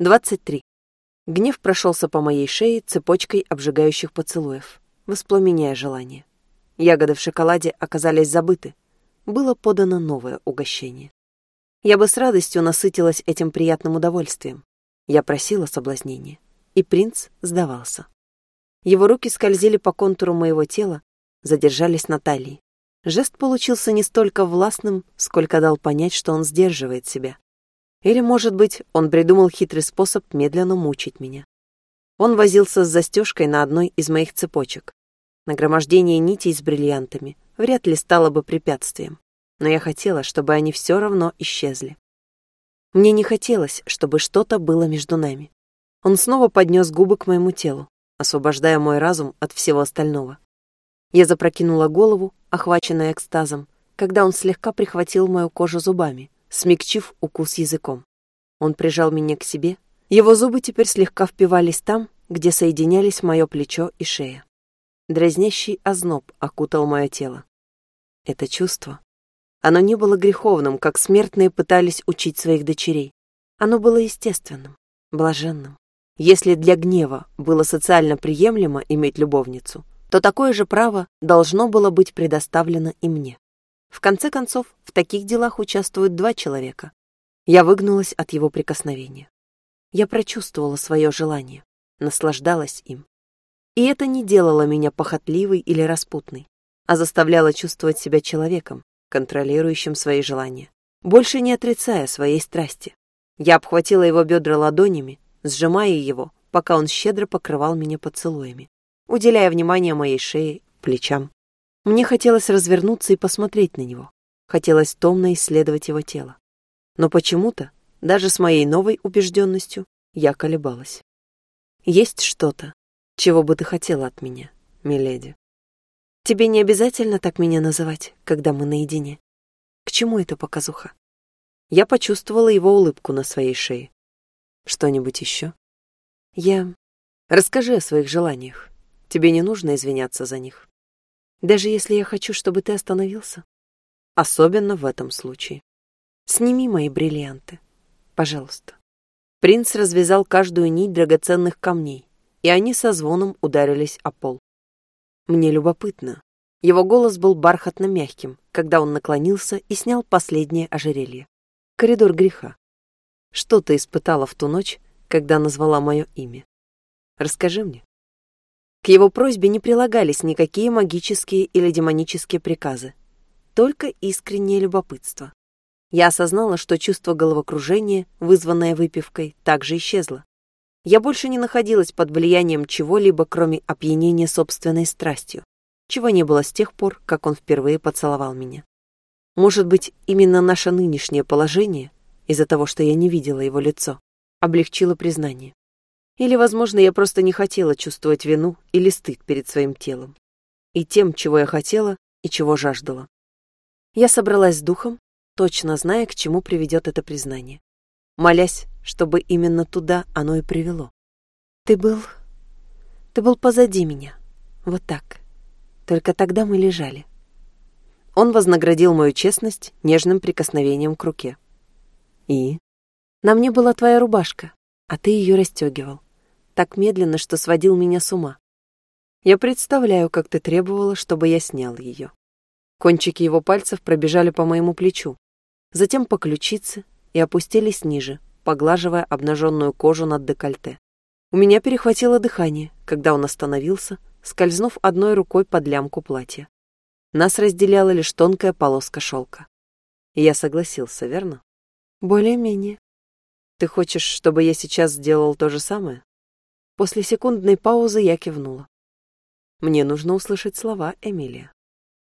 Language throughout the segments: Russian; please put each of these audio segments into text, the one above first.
23. Гнев прошелся по моей шее цепочкой обжигающих поцелуев, воспламеняя желание. Ягоды в шоколаде оказались забыты. Было подано новое угощение. Я бы с радостью насытилась этим приятным удовольствием. Я просила соблазнения, и принц сдавался. Его руки скользили по контуру моего тела, задержались на талии. Жест получился не столько властным, сколько дал понять, что он сдерживает себя. Или, может быть, он придумал хитрый способ медленно мучить меня. Он возился с застежкой на одной из моих цепочек. Нагромождение нитей с бриллиантами вряд ли стало бы препятствием, но я хотела, чтобы они все равно исчезли. Мне не хотелось, чтобы что-то было между нами. Он снова поднес губы к моему телу, освобождая мой разум от всего остального. Я запрокинула голову, охваченная экстазом, когда он слегка прихватил мою кожу зубами, смягчив укус языком. Он прижал меня к себе. Его зубы теперь слегка впивались там, где соединялись мое плечо и шея. Дразнящий озноб окутал мое тело. Это чувство. Оно не было греховным, как смертные пытались учить своих дочерей. Оно было естественным, блаженным. Если для гнева было социально приемлемо иметь любовницу, то такое же право должно было быть предоставлено и мне. В конце концов, в таких делах участвуют два человека. Я выгнулась от его прикосновения. Я прочувствовала свое желание, наслаждалась им. И это не делало меня похотливой или распутной, а заставляло чувствовать себя человеком, контролирующим свои желания, больше не отрицая своей страсти. Я обхватила его бедра ладонями, сжимая его, пока он щедро покрывал меня поцелуями, уделяя внимание моей шее, плечам. Мне хотелось развернуться и посмотреть на него. Хотелось томно исследовать его тело. Но почему-то, даже с моей новой убежденностью, я колебалась. Есть что-то, чего бы ты хотела от меня, миледи? Тебе не обязательно так меня называть, когда мы наедине. К чему эта показуха? Я почувствовала его улыбку на своей шее. Что-нибудь еще? Я... Расскажи о своих желаниях. Тебе не нужно извиняться за них. Даже если я хочу, чтобы ты остановился. Особенно в этом случае. Сними мои бриллианты. Пожалуйста. Принц развязал каждую нить драгоценных камней, и они со звоном ударились о пол. Мне любопытно. Его голос был бархатно-мягким, когда он наклонился и снял последнее ожерелье. Коридор греха. Что ты испытала в ту ночь, когда назвала мое имя? Расскажи мне. К его просьбе не прилагались никакие магические или демонические приказы, только искреннее любопытство. Я осознала, что чувство головокружения, вызванное выпивкой, также исчезло. Я больше не находилась под влиянием чего-либо, кроме опьянения собственной страстью, чего не было с тех пор, как он впервые поцеловал меня. Может быть, именно наше нынешнее положение, из-за того, что я не видела его лицо, облегчило признание. Или, возможно, я просто не хотела чувствовать вину или стыд перед своим телом. И тем, чего я хотела и чего жаждала. Я собралась с духом, точно зная, к чему приведет это признание. Молясь, чтобы именно туда оно и привело. Ты был... Ты был позади меня. Вот так. Только тогда мы лежали. Он вознаградил мою честность нежным прикосновением к руке. И? На мне была твоя рубашка, а ты ее расстегивал так медленно, что сводил меня с ума. Я представляю, как ты требовала, чтобы я снял ее. Кончики его пальцев пробежали по моему плечу, затем по ключице и опустились ниже, поглаживая обнаженную кожу над декольте. У меня перехватило дыхание, когда он остановился, скользнув одной рукой под лямку платья. Нас разделяла лишь тонкая полоска шелка. И я согласился, верно? Более-менее. Ты хочешь, чтобы я сейчас сделал то же самое? После секундной паузы я кивнула. Мне нужно услышать слова, Эмилия.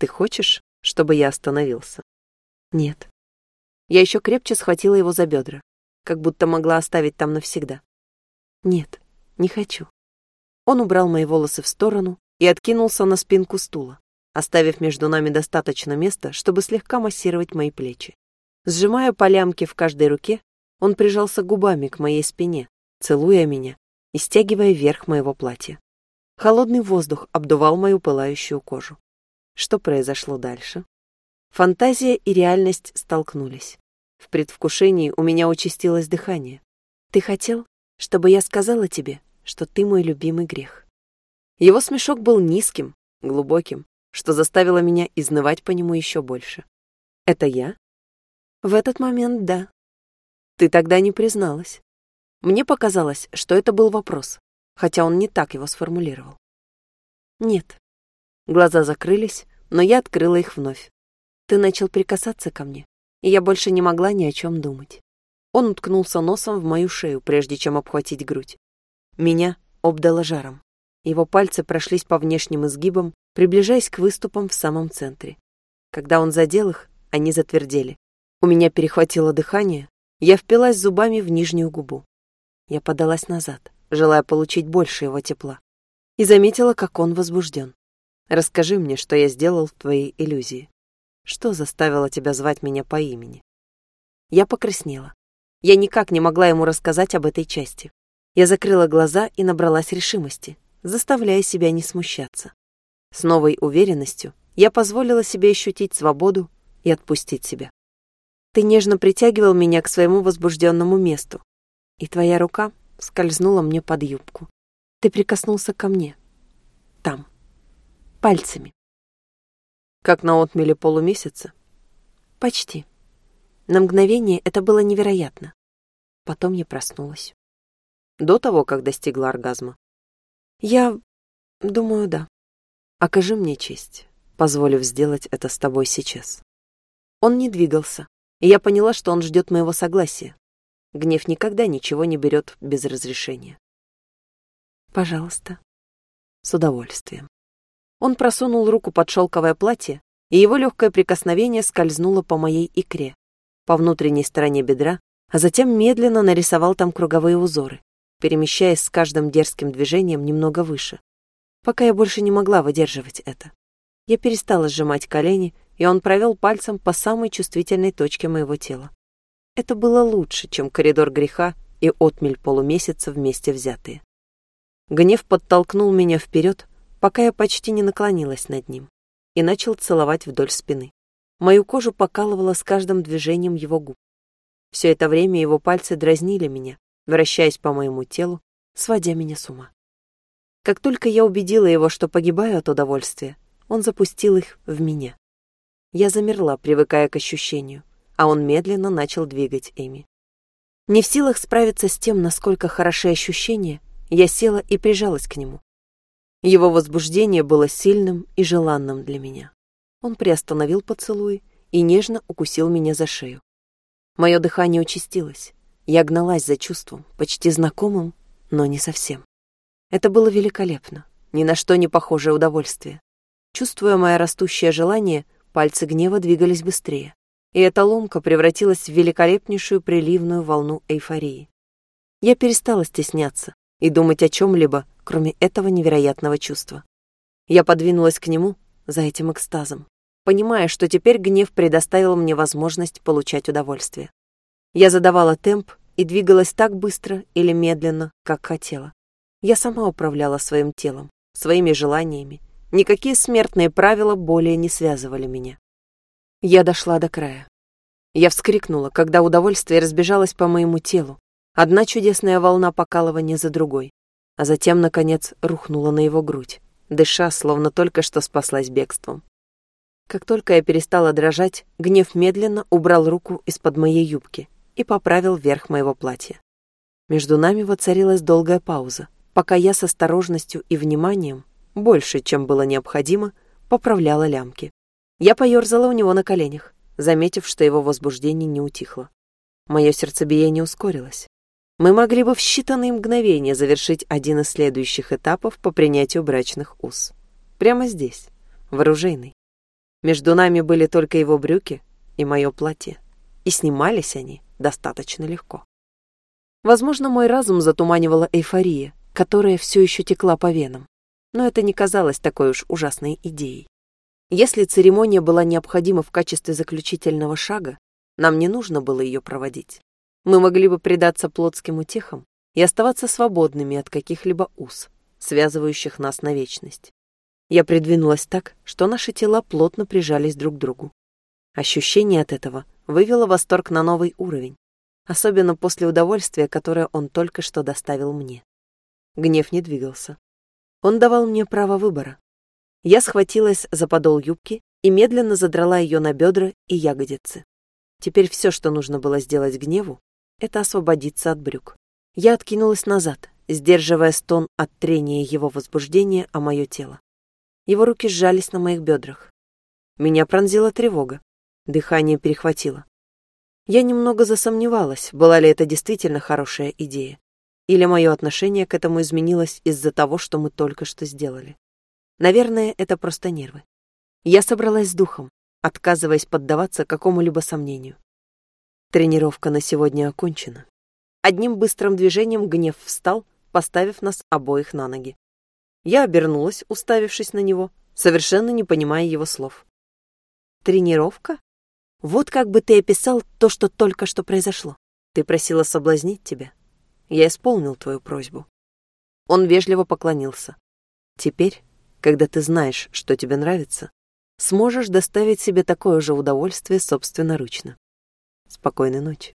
Ты хочешь, чтобы я остановился? Нет. Я еще крепче схватила его за бедра, как будто могла оставить там навсегда. Нет, не хочу. Он убрал мои волосы в сторону и откинулся на спинку стула, оставив между нами достаточно места, чтобы слегка массировать мои плечи. Сжимая по лямке в каждой руке, он прижался губами к моей спине, целуя меня и стягивая верх моего платья. Холодный воздух обдувал мою пылающую кожу. Что произошло дальше? Фантазия и реальность столкнулись. В предвкушении у меня участилось дыхание. Ты хотел, чтобы я сказала тебе, что ты мой любимый грех. Его смешок был низким, глубоким, что заставило меня изнывать по нему еще больше. Это я? В этот момент да. Ты тогда не призналась. Мне показалось, что это был вопрос, хотя он не так его сформулировал. Нет. Глаза закрылись, но я открыла их вновь. Ты начал прикасаться ко мне, и я больше не могла ни о чем думать. Он уткнулся носом в мою шею, прежде чем обхватить грудь. Меня обдало жаром. Его пальцы прошлись по внешним изгибам, приближаясь к выступам в самом центре. Когда он задел их, они затвердели. У меня перехватило дыхание, я впилась зубами в нижнюю губу. Я подалась назад, желая получить больше его тепла, и заметила, как он возбужден. «Расскажи мне, что я сделал в твоей иллюзии. Что заставило тебя звать меня по имени?» Я покраснела. Я никак не могла ему рассказать об этой части. Я закрыла глаза и набралась решимости, заставляя себя не смущаться. С новой уверенностью я позволила себе ощутить свободу и отпустить себя. Ты нежно притягивал меня к своему возбужденному месту, и твоя рука скользнула мне под юбку. Ты прикоснулся ко мне. Там. Пальцами. Как на отмеле полумесяца? Почти. На мгновение это было невероятно. Потом я проснулась. До того, как достигла оргазма. Я думаю, да. Окажи мне честь, позволив сделать это с тобой сейчас. Он не двигался, и я поняла, что он ждет моего согласия. Гнев никогда ничего не берет без разрешения. Пожалуйста. С удовольствием. Он просунул руку под шелковое платье, и его легкое прикосновение скользнуло по моей икре, по внутренней стороне бедра, а затем медленно нарисовал там круговые узоры, перемещаясь с каждым дерзким движением немного выше, пока я больше не могла выдерживать это. Я перестала сжимать колени и он провел пальцем по самой чувствительной точке моего тела. Это было лучше, чем коридор греха и отмель полумесяца вместе взятые. Гнев подтолкнул меня вперед, пока я почти не наклонилась над ним, и начал целовать вдоль спины. Мою кожу покалывало с каждым движением его губ. Все это время его пальцы дразнили меня, вращаясь по моему телу, сводя меня с ума. Как только я убедила его, что погибаю от удовольствия, он запустил их в меня. Я замерла, привыкая к ощущению, а он медленно начал двигать ими. Не в силах справиться с тем, насколько хороши ощущения, я села и прижалась к нему. Его возбуждение было сильным и желанным для меня. Он приостановил поцелуй и нежно укусил меня за шею. Мое дыхание участилось. Я гналась за чувством, почти знакомым, но не совсем. Это было великолепно, ни на что не похожее удовольствие. Чувствуя мое растущее желание, Пальцы гнева двигались быстрее, и эта ломка превратилась в великолепнейшую приливную волну эйфории. Я перестала стесняться и думать о чем-либо, кроме этого невероятного чувства. Я подвинулась к нему за этим экстазом, понимая, что теперь гнев предоставил мне возможность получать удовольствие. Я задавала темп и двигалась так быстро или медленно, как хотела. Я сама управляла своим телом, своими желаниями Никакие смертные правила более не связывали меня. Я дошла до края. Я вскрикнула, когда удовольствие разбежалось по моему телу. Одна чудесная волна покалывания за другой, а затем, наконец, рухнула на его грудь, дыша, словно только что спаслась бегством. Как только я перестала дрожать, гнев медленно убрал руку из-под моей юбки и поправил верх моего платья. Между нами воцарилась долгая пауза, пока я с осторожностью и вниманием больше, чем было необходимо, поправляла лямки. Я поерзала у него на коленях, заметив, что его возбуждение не утихло. Мое сердцебиение ускорилось. Мы могли бы в считанные мгновения завершить один из следующих этапов по принятию брачных уз. Прямо здесь, в оружейной. Между нами были только его брюки и мое платье, и снимались они достаточно легко. Возможно, мой разум затуманивала эйфория, которая все еще текла по венам но это не казалось такой уж ужасной идеей. Если церемония была необходима в качестве заключительного шага, нам не нужно было ее проводить. Мы могли бы предаться плотским утехам и оставаться свободными от каких-либо уз, связывающих нас на вечность. Я придвинулась так, что наши тела плотно прижались друг к другу. Ощущение от этого вывело восторг на новый уровень. особенно после удовольствия, которое он только что доставил мне. Гнев не двигался. Он давал мне право выбора. Я схватилась за подол юбки и медленно задрала ее на бедра и ягодицы. Теперь все, что нужно было сделать гневу, это освободиться от брюк. Я откинулась назад, сдерживая стон от трения его возбуждения о мое тело. Его руки сжались на моих бедрах. Меня пронзила тревога. Дыхание перехватило. Я немного засомневалась, была ли это действительно хорошая идея. Или мое отношение к этому изменилось из-за того, что мы только что сделали. Наверное, это просто нервы. Я собралась с духом, отказываясь поддаваться какому-либо сомнению. Тренировка на сегодня окончена. Одним быстрым движением гнев встал, поставив нас обоих на ноги. Я обернулась, уставившись на него, совершенно не понимая его слов. «Тренировка? Вот как бы ты описал то, что только что произошло. Ты просила соблазнить тебя. Я исполнил твою просьбу». Он вежливо поклонился. «Теперь когда ты знаешь, что тебе нравится, сможешь доставить себе такое же удовольствие собственноручно. Спокойной ночи.